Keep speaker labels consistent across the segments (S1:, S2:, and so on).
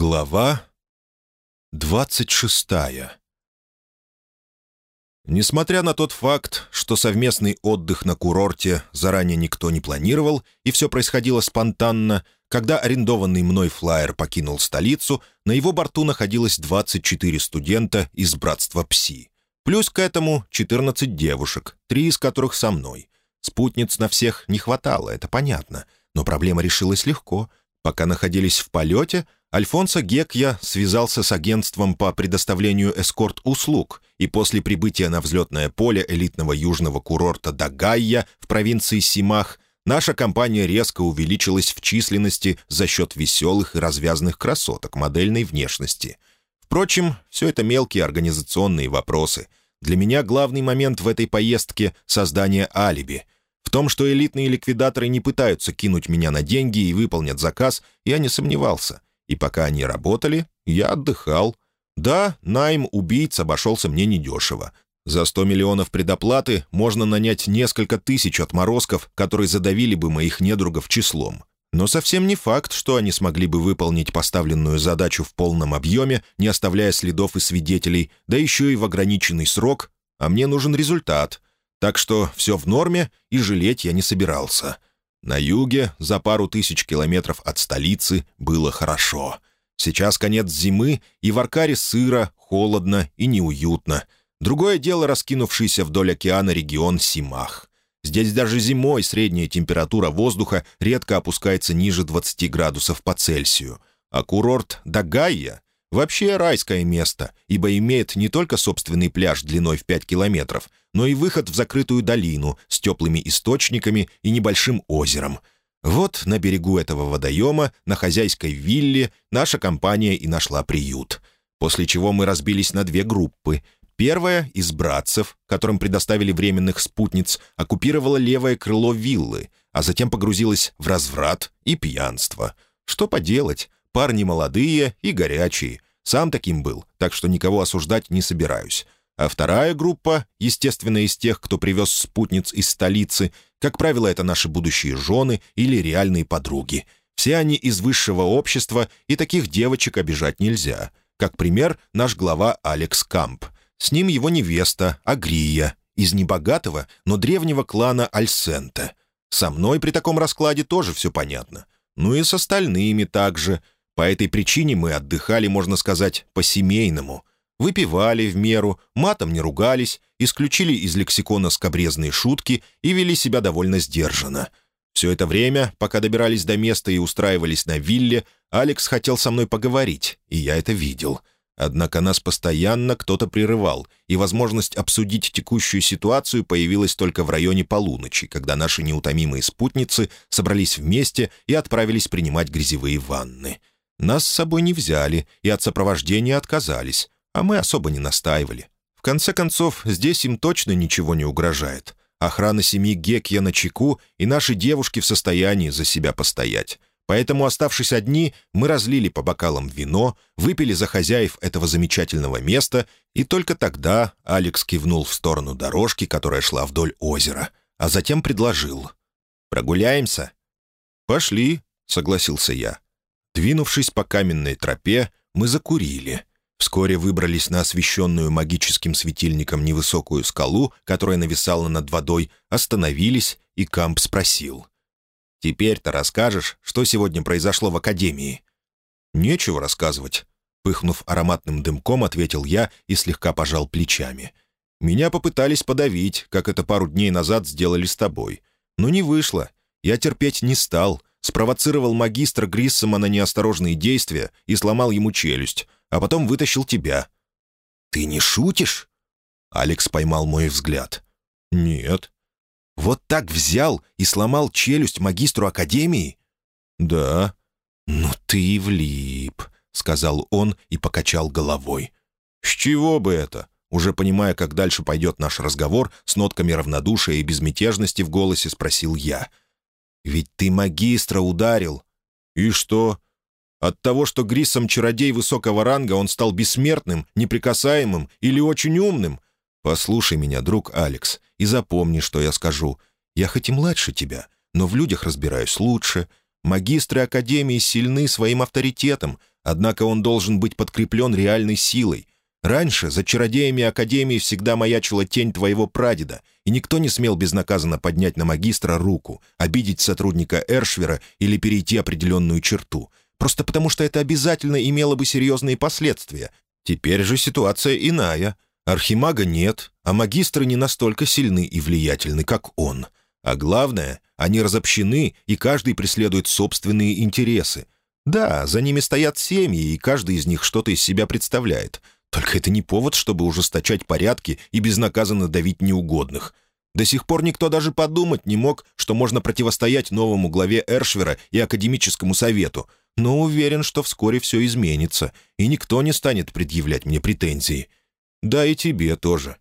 S1: Глава двадцать шестая Несмотря на тот факт, что совместный отдых на курорте заранее никто не планировал и все происходило спонтанно, когда арендованный мной флайер покинул столицу, на его борту находилось 24 студента из братства ПСИ. Плюс к этому 14 девушек, три из которых со мной. Спутниц на всех не хватало, это понятно, но проблема решилась легко. Пока находились в полете — Альфонсо Гекья связался с агентством по предоставлению эскорт-услуг, и после прибытия на взлетное поле элитного южного курорта Дагайя в провинции Симах наша компания резко увеличилась в численности за счет веселых и развязных красоток модельной внешности. Впрочем, все это мелкие организационные вопросы. Для меня главный момент в этой поездке — создание алиби. В том, что элитные ликвидаторы не пытаются кинуть меня на деньги и выполнят заказ, я не сомневался — и пока они работали, я отдыхал. Да, найм убийц обошелся мне недешево. За 100 миллионов предоплаты можно нанять несколько тысяч отморозков, которые задавили бы моих недругов числом. Но совсем не факт, что они смогли бы выполнить поставленную задачу в полном объеме, не оставляя следов и свидетелей, да еще и в ограниченный срок, а мне нужен результат. Так что все в норме, и жалеть я не собирался. На юге, за пару тысяч километров от столицы, было хорошо. Сейчас конец зимы, и в Аркаре сыро, холодно и неуютно. Другое дело раскинувшийся вдоль океана регион Симах. Здесь даже зимой средняя температура воздуха редко опускается ниже 20 градусов по Цельсию. А курорт Дагайя Вообще райское место, ибо имеет не только собственный пляж длиной в 5 километров, но и выход в закрытую долину с теплыми источниками и небольшим озером. Вот на берегу этого водоема, на хозяйской вилле, наша компания и нашла приют. После чего мы разбились на две группы. Первая из братцев, которым предоставили временных спутниц, оккупировала левое крыло виллы, а затем погрузилась в разврат и пьянство. Что поделать, Парни молодые и горячие. Сам таким был, так что никого осуждать не собираюсь. А вторая группа, естественно, из тех, кто привез спутниц из столицы, как правило, это наши будущие жены или реальные подруги. Все они из высшего общества, и таких девочек обижать нельзя. Как пример, наш глава Алекс Камп. С ним его невеста Агрия, из небогатого, но древнего клана Альсента. Со мной при таком раскладе тоже все понятно. Ну и с остальными также — по этой причине мы отдыхали, можно сказать, по-семейному. Выпивали в меру, матом не ругались, исключили из лексикона скобрезные шутки и вели себя довольно сдержанно. Все это время, пока добирались до места и устраивались на вилле, Алекс хотел со мной поговорить, и я это видел. Однако нас постоянно кто-то прерывал, и возможность обсудить текущую ситуацию появилась только в районе полуночи, когда наши неутомимые спутницы собрались вместе и отправились принимать грязевые ванны. Нас с собой не взяли и от сопровождения отказались, а мы особо не настаивали. В конце концов, здесь им точно ничего не угрожает. Охрана семьи Гекья на чеку, и наши девушки в состоянии за себя постоять. Поэтому, оставшись одни, мы разлили по бокалам вино, выпили за хозяев этого замечательного места, и только тогда Алекс кивнул в сторону дорожки, которая шла вдоль озера, а затем предложил. «Прогуляемся?» «Пошли», — согласился я. Двинувшись по каменной тропе, мы закурили. Вскоре выбрались на освещенную магическим светильником невысокую скалу, которая нависала над водой, остановились, и Камп спросил. «Теперь-то расскажешь, что сегодня произошло в Академии?» «Нечего рассказывать», — пыхнув ароматным дымком, ответил я и слегка пожал плечами. «Меня попытались подавить, как это пару дней назад сделали с тобой. Но не вышло. Я терпеть не стал, спровоцировал магистра Гриссома на неосторожные действия и сломал ему челюсть, а потом вытащил тебя». «Ты не шутишь?» Алекс поймал мой взгляд. «Нет». «Вот так взял и сломал челюсть магистру Академии?» «Да». «Ну ты и влип», — сказал он и покачал головой. «С чего бы это?» Уже понимая, как дальше пойдет наш разговор, с нотками равнодушия и безмятежности в голосе спросил я — ведь ты магистра ударил. И что? От того, что Гриссом чародей высокого ранга, он стал бессмертным, неприкасаемым или очень умным? Послушай меня, друг Алекс, и запомни, что я скажу. Я хоть и младше тебя, но в людях разбираюсь лучше. Магистры Академии сильны своим авторитетом, однако он должен быть подкреплен реальной силой. Раньше за чародеями Академии всегда маячила тень твоего прадеда, и никто не смел безнаказанно поднять на магистра руку, обидеть сотрудника Эршвера или перейти определенную черту. Просто потому, что это обязательно имело бы серьезные последствия. Теперь же ситуация иная. Архимага нет, а магистры не настолько сильны и влиятельны, как он. А главное, они разобщены, и каждый преследует собственные интересы. Да, за ними стоят семьи, и каждый из них что-то из себя представляет. Только это не повод, чтобы ужесточать порядки и безнаказанно давить неугодных. До сих пор никто даже подумать не мог, что можно противостоять новому главе Эршвера и Академическому совету. Но уверен, что вскоре все изменится, и никто не станет предъявлять мне претензии. Да и тебе тоже.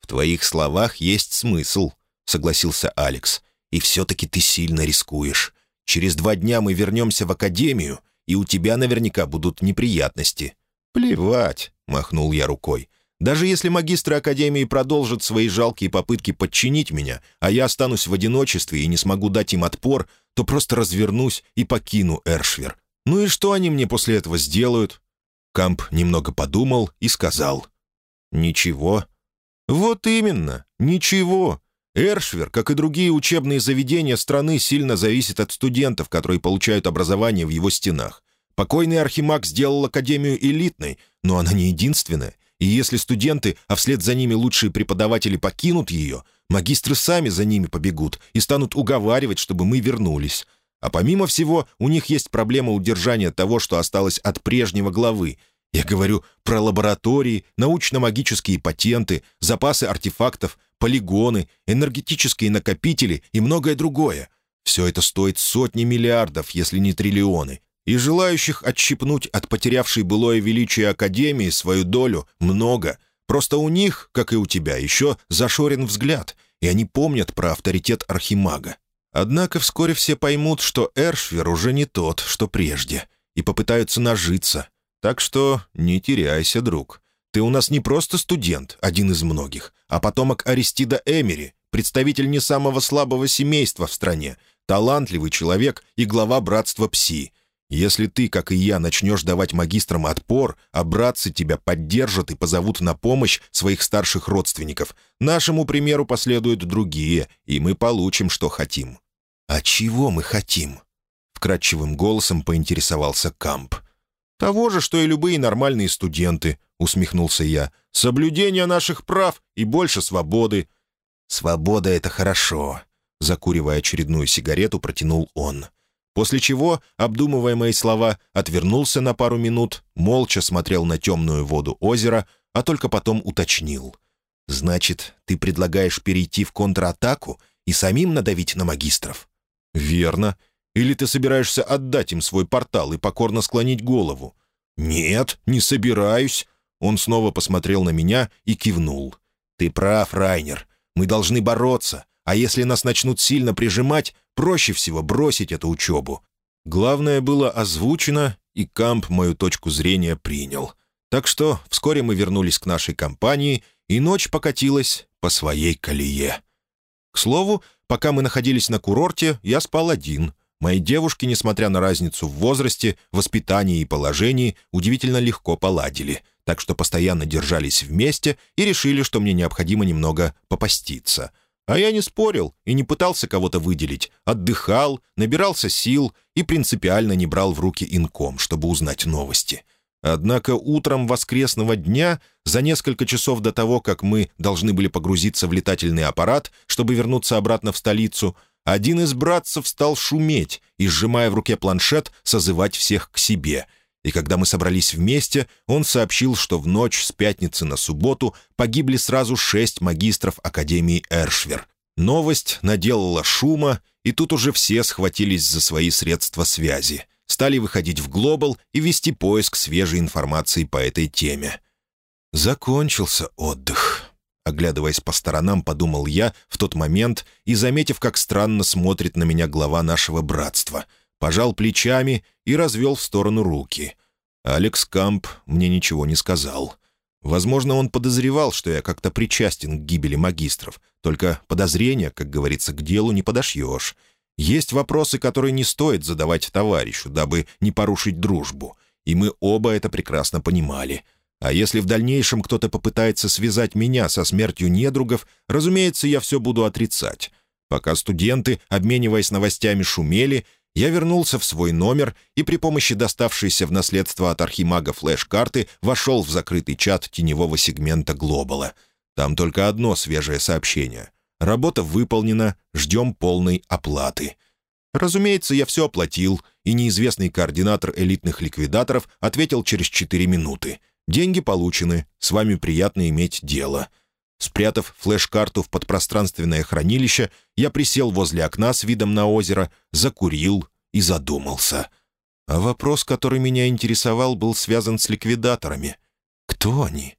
S1: В твоих словах есть смысл, — согласился Алекс. «И все-таки ты сильно рискуешь. Через два дня мы вернемся в академию, и у тебя наверняка будут неприятности». «Плевать», — махнул я рукой. «Даже если магистры Академии продолжат свои жалкие попытки подчинить меня, а я останусь в одиночестве и не смогу дать им отпор, то просто развернусь и покину Эршвер. Ну и что они мне после этого сделают?» Камп немного подумал и сказал. «Ничего». «Вот именно, ничего. Эршвер, как и другие учебные заведения страны, сильно зависит от студентов, которые получают образование в его стенах. Покойный Архимаг сделал Академию элитной, но она не единственная. И если студенты, а вслед за ними лучшие преподаватели покинут ее, магистры сами за ними побегут и станут уговаривать, чтобы мы вернулись. А помимо всего, у них есть проблема удержания того, что осталось от прежнего главы. Я говорю про лаборатории, научно-магические патенты, запасы артефактов, полигоны, энергетические накопители и многое другое. Все это стоит сотни миллиардов, если не триллионы. И желающих отщипнуть от потерявшей былое величие Академии свою долю много. Просто у них, как и у тебя, еще зашорен взгляд, и они помнят про авторитет Архимага. Однако вскоре все поймут, что Эршвер уже не тот, что прежде, и попытаются нажиться. Так что не теряйся, друг. Ты у нас не просто студент, один из многих, а потомок Аристида Эмери, представитель не самого слабого семейства в стране, талантливый человек и глава братства Пси. Если ты, как и я, начнешь давать магистрам отпор, а братцы тебя поддержат и позовут на помощь своих старших родственников, нашему примеру последуют другие, и мы получим, что хотим». «А чего мы хотим?» — вкрадчивым голосом поинтересовался Камп. «Того же, что и любые нормальные студенты», — усмехнулся я. «Соблюдение наших прав и больше свободы». «Свобода — это хорошо», — закуривая очередную сигарету, протянул он. После чего, обдумывая мои слова, отвернулся на пару минут, молча смотрел на темную воду озера, а только потом уточнил. «Значит, ты предлагаешь перейти в контратаку и самим надавить на магистров?» «Верно. Или ты собираешься отдать им свой портал и покорно склонить голову?» «Нет, не собираюсь». Он снова посмотрел на меня и кивнул. «Ты прав, Райнер. Мы должны бороться. А если нас начнут сильно прижимать, проще всего бросить эту учебу». Главное было озвучено, и Камп мою точку зрения принял. Так что вскоре мы вернулись к нашей компании, и ночь покатилась по своей колее. К слову, пока мы находились на курорте, я спал один — Мои девушки, несмотря на разницу в возрасте, воспитании и положении, удивительно легко поладили, так что постоянно держались вместе и решили, что мне необходимо немного попаститься. А я не спорил и не пытался кого-то выделить, отдыхал, набирался сил и принципиально не брал в руки инком, чтобы узнать новости. Однако утром воскресного дня, за несколько часов до того, как мы должны были погрузиться в летательный аппарат, чтобы вернуться обратно в столицу, один из братцев стал шуметь и, сжимая в руке планшет, созывать всех к себе. И когда мы собрались вместе, он сообщил, что в ночь с пятницы на субботу погибли сразу шесть магистров Академии Эршвер. Новость наделала шума, и тут уже все схватились за свои средства связи. Стали выходить в Глобал и вести поиск свежей информации по этой теме. Закончился отдых. Оглядываясь по сторонам, подумал я в тот момент и, заметив, как странно смотрит на меня глава нашего братства, пожал плечами и развел в сторону руки. Алекс Камп мне ничего не сказал. Возможно, он подозревал, что я как-то причастен к гибели магистров, только подозрения, как говорится, к делу не подошьешь. Есть вопросы, которые не стоит задавать товарищу, дабы не порушить дружбу. И мы оба это прекрасно понимали. А если в дальнейшем кто-то попытается связать меня со смертью недругов, разумеется, я все буду отрицать. Пока студенты, обмениваясь новостями, шумели, я вернулся в свой номер и при помощи доставшейся в наследство от архимага флеш-карты вошел в закрытый чат теневого сегмента «Глобала». Там только одно свежее сообщение. Работа выполнена, ждем полной оплаты. Разумеется, я все оплатил, и неизвестный координатор элитных ликвидаторов ответил через 4 минуты. «Деньги получены, с вами приятно иметь дело». Спрятав флеш-карту в подпространственное хранилище, я присел возле окна с видом на озеро, закурил и задумался. А вопрос, который меня интересовал, был связан с ликвидаторами. Кто они?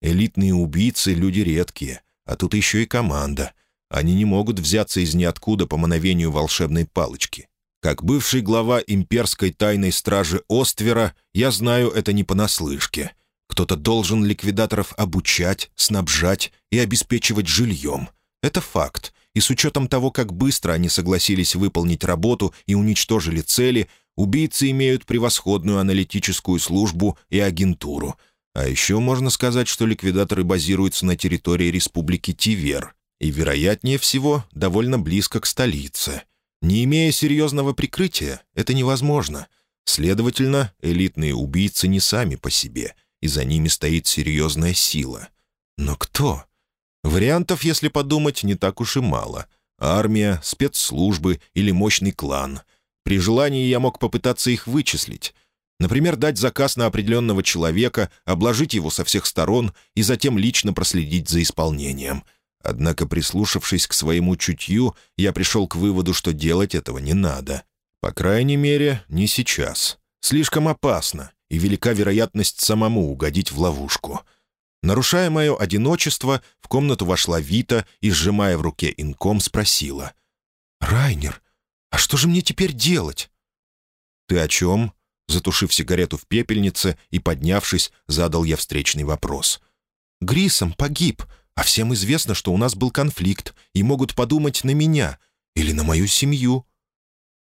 S1: Элитные убийцы — люди редкие, а тут еще и команда. Они не могут взяться из ниоткуда по мановению волшебной палочки. Как бывший глава имперской тайной стражи Оствера, я знаю это не понаслышке. Кто-то должен ликвидаторов обучать, снабжать и обеспечивать жильем. Это факт. И с учетом того, как быстро они согласились выполнить работу и уничтожили цели, убийцы имеют превосходную аналитическую службу и агентуру — а еще можно сказать, что ликвидаторы базируются на территории республики Тивер и, вероятнее всего, довольно близко к столице. Не имея серьезного прикрытия, это невозможно. Следовательно, элитные убийцы не сами по себе, и за ними стоит серьезная сила. Но кто? Вариантов, если подумать, не так уж и мало. Армия, спецслужбы или мощный клан. При желании я мог попытаться их вычислить, Например, дать заказ на определенного человека, обложить его со всех сторон и затем лично проследить за исполнением. Однако, прислушавшись к своему чутью, я пришел к выводу, что делать этого не надо. По крайней мере, не сейчас. Слишком опасно, и велика вероятность самому угодить в ловушку. Нарушая мое одиночество, в комнату вошла Вита и, сжимая в руке инком, спросила. «Райнер, а что же мне теперь делать?» «Ты о чем?» Затушив сигарету в пепельнице и поднявшись, задал я встречный вопрос. «Грисом погиб, а всем известно, что у нас был конфликт, и могут подумать на меня или на мою семью».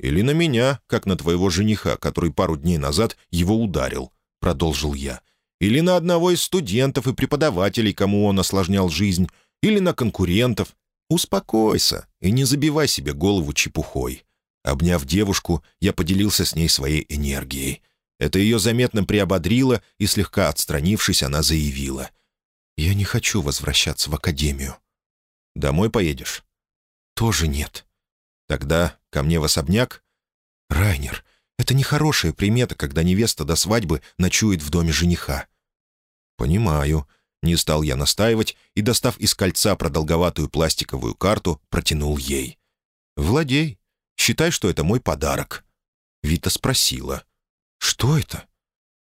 S1: «Или на меня, как на твоего жениха, который пару дней назад его ударил», — продолжил я. «Или на одного из студентов и преподавателей, кому он осложнял жизнь, или на конкурентов. Успокойся и не забивай себе голову чепухой. Обняв девушку, я поделился с ней своей энергией. Это ее заметно приободрило, и, слегка отстранившись, она заявила. «Я не хочу возвращаться в академию». «Домой поедешь?» «Тоже нет». «Тогда ко мне в особняк?» «Райнер, это нехорошая примета, когда невеста до свадьбы ночует в доме жениха». «Понимаю». Не стал я настаивать и, достав из кольца продолговатую пластиковую карту, протянул ей. «Владей, Считай, что это мой подарок». Вита спросила. «Что это?»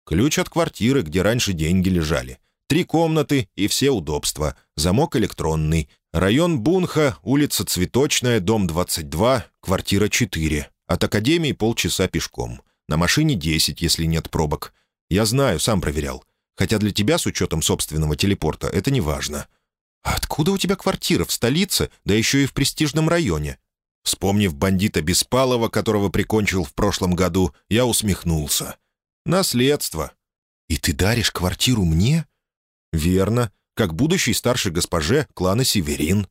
S1: «Ключ от квартиры, где раньше деньги лежали. Три комнаты и все удобства. Замок электронный. Район Бунха, улица Цветочная, дом 22, квартира 4. От академии полчаса пешком. На машине 10, если нет пробок. Я знаю, сам проверял. Хотя для тебя, с учетом собственного телепорта, это не важно. А откуда у тебя квартира в столице, да еще и в престижном районе?» Вспомнив бандита Беспалова, которого прикончил в прошлом году, я усмехнулся. «Наследство». «И ты даришь квартиру мне?» «Верно, как будущей старшей госпоже клана Северин».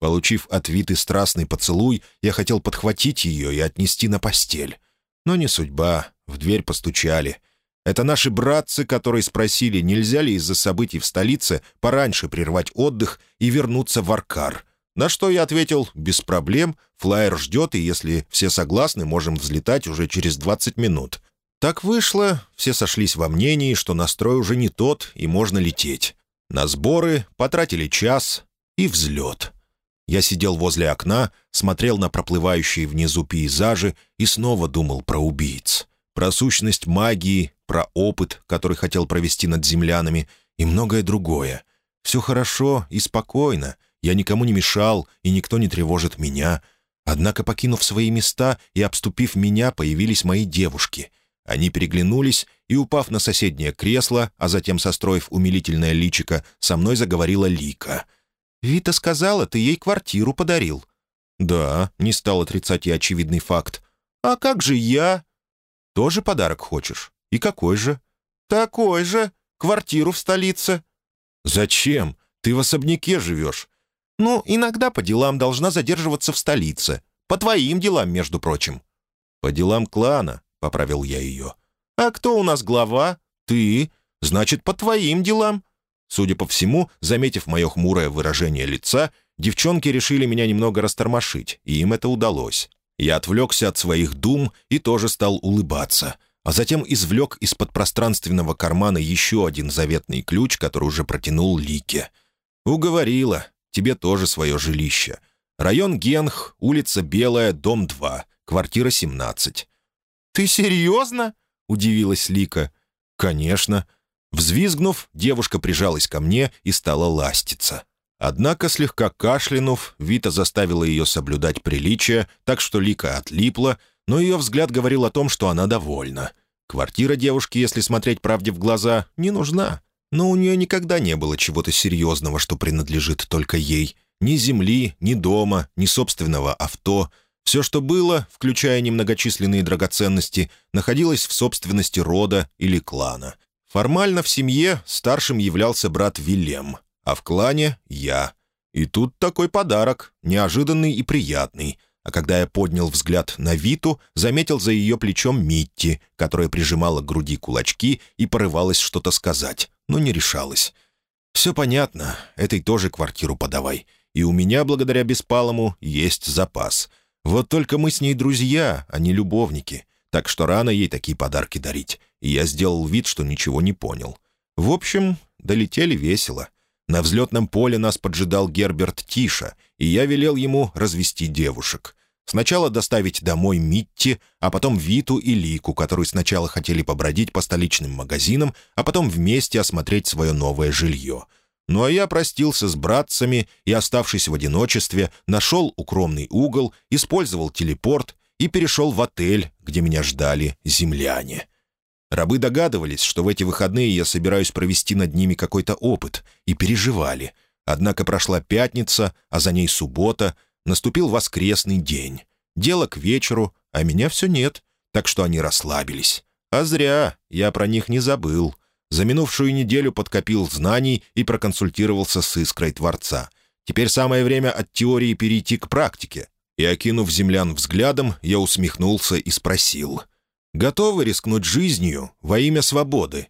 S1: Получив от Виты страстный поцелуй, я хотел подхватить ее и отнести на постель. Но не судьба, в дверь постучали. Это наши братцы, которые спросили, нельзя ли из-за событий в столице пораньше прервать отдых и вернуться в Аркар. На что я ответил «без проблем, флайер ждет, и если все согласны, можем взлетать уже через 20 минут». Так вышло, все сошлись во мнении, что настрой уже не тот, и можно лететь. На сборы потратили час и взлет. Я сидел возле окна, смотрел на проплывающие внизу пейзажи и снова думал про убийц. Про сущность магии, про опыт, который хотел провести над землянами, и многое другое. Все хорошо и спокойно — я никому не мешал, и никто не тревожит меня. Однако, покинув свои места и обступив меня, появились мои девушки. Они переглянулись, и, упав на соседнее кресло, а затем состроив умилительное личико, со мной заговорила Лика. «Вита сказала, ты ей квартиру подарил». «Да», — не стал отрицать я очевидный факт. «А как же я?» «Тоже подарок хочешь? И какой же?» «Такой же. Квартиру в столице». «Зачем? Ты в особняке живешь». «Ну, иногда по делам должна задерживаться в столице. По твоим делам, между прочим». «По делам клана», — поправил я ее. «А кто у нас глава? Ты. Значит, по твоим делам». Судя по всему, заметив мое хмурое выражение лица, девчонки решили меня немного растормошить, и им это удалось. Я отвлекся от своих дум и тоже стал улыбаться, а затем извлек из-под пространственного кармана еще один заветный ключ, который уже протянул Лике. «Уговорила. Тебе тоже свое жилище. Район Генх, улица Белая, дом 2, квартира 17». «Ты серьезно?» — удивилась Лика. «Конечно». Взвизгнув, девушка прижалась ко мне и стала ластиться. Однако, слегка кашлянув, Вита заставила ее соблюдать приличие, так что Лика отлипла, но ее взгляд говорил о том, что она довольна. Квартира девушки, если смотреть правде в глаза, не нужна. Но у нее никогда не было чего-то серьезного, что принадлежит только ей. Ни земли, ни дома, ни собственного авто. Все, что было, включая немногочисленные драгоценности, находилось в собственности рода или клана. Формально в семье старшим являлся брат Вильям, а в клане — я. И тут такой подарок, неожиданный и приятный. А когда я поднял взгляд на Виту, заметил за ее плечом Митти, которая прижимала к груди кулачки и порывалась что-то сказать, но не решалась. «Все понятно, этой тоже квартиру подавай. И у меня, благодаря Беспалому, есть запас. Вот только мы с ней друзья, а не любовники, так что рано ей такие подарки дарить и я сделал вид, что ничего не понял. В общем, долетели весело. На взлетном поле нас поджидал Герберт Тиша, и я велел ему развести девушек. Сначала доставить домой Митти, а потом Виту и Лику, которые сначала хотели побродить по столичным магазинам, а потом вместе осмотреть свое новое жилье. Ну а я простился с братцами и, оставшись в одиночестве, нашел укромный угол, использовал телепорт и перешел в отель, где меня ждали земляне. Рабы догадывались, что в эти выходные я собираюсь провести над ними какой-то опыт, и переживали. Однако прошла пятница, а за ней суббота, наступил воскресный день. Дело к вечеру, а меня все нет, так что они расслабились. А зря, я про них не забыл. За минувшую неделю подкопил знаний и проконсультировался с искрой Творца. Теперь самое время от теории перейти к практике. И, окинув землян взглядом, я усмехнулся и спросил — готовы рискнуть жизнью во имя свободы.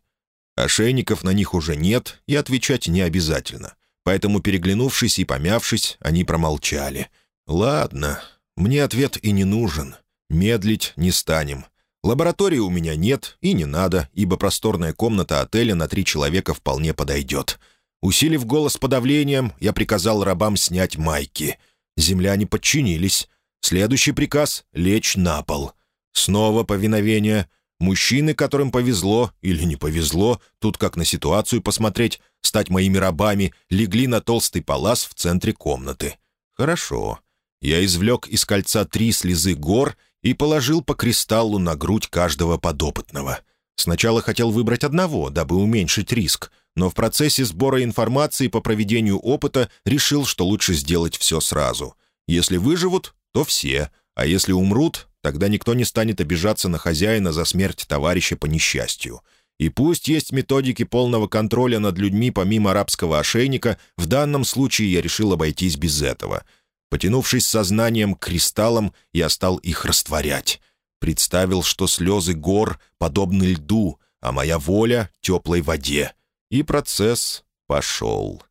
S1: Ошейников на них уже нет, и отвечать не обязательно. Поэтому, переглянувшись и помявшись, они промолчали. «Ладно, мне ответ и не нужен. Медлить не станем. Лаборатории у меня нет и не надо, ибо просторная комната отеля на три человека вполне подойдет. Усилив голос подавлением, я приказал рабам снять майки. Земляне подчинились. Следующий приказ — лечь на пол. Снова повиновение. Мужчины, которым повезло или не повезло, тут как на ситуацию посмотреть, стать моими рабами, легли на толстый палас в центре комнаты. Хорошо. Я извлек из кольца три слезы гор и положил по кристаллу на грудь каждого подопытного. Сначала хотел выбрать одного, дабы уменьшить риск, но в процессе сбора информации по проведению опыта решил, что лучше сделать все сразу. Если выживут, то все, а если умрут, Тогда никто не станет обижаться на хозяина за смерть товарища по несчастью. И пусть есть методики полного контроля над людьми помимо арабского ошейника, в данном случае я решил обойтись без этого. Потянувшись сознанием к кристаллам, я стал их растворять. Представил, что слезы гор подобны льду, а моя воля — теплой воде. И процесс пошел.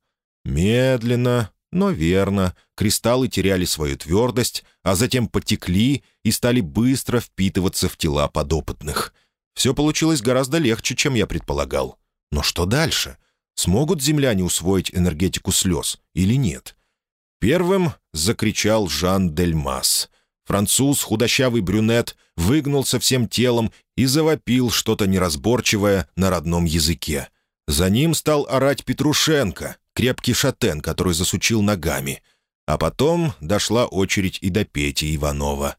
S1: Медленно, но верно, кристаллы теряли свою твердость, а затем потекли и стали быстро впитываться в тела подопытных. Все получилось гораздо легче, чем я предполагал. Но что дальше? Смогут земляне усвоить энергетику слез или нет? Первым закричал Жан Дельмас. Француз, худощавый брюнет, выгнулся всем телом и завопил что-то неразборчивое на родном языке. За ним стал орать Петрушенко, крепкий шатен, который засучил ногами. А потом дошла очередь и до Пети Иванова.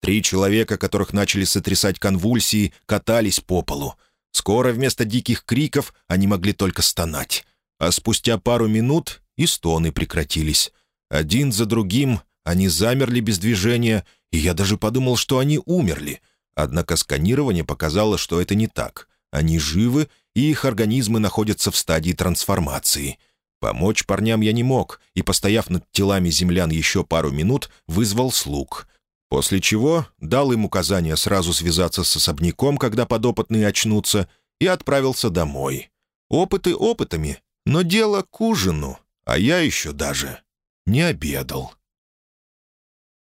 S1: Три человека, которых начали сотрясать конвульсии, катались по полу. Скоро вместо диких криков они могли только стонать. А спустя пару минут и стоны прекратились. Один за другим они замерли без движения, и я даже подумал, что они умерли. Однако сканирование показало, что это не так. Они живы, и их организмы находятся в стадии трансформации. Помочь парням я не мог, и, постояв над телами землян еще пару минут, вызвал слуг. После чего дал им указание сразу связаться с особняком, когда подопытные очнутся, и отправился домой. Опыты опытами, но дело к ужину, а я еще даже не обедал.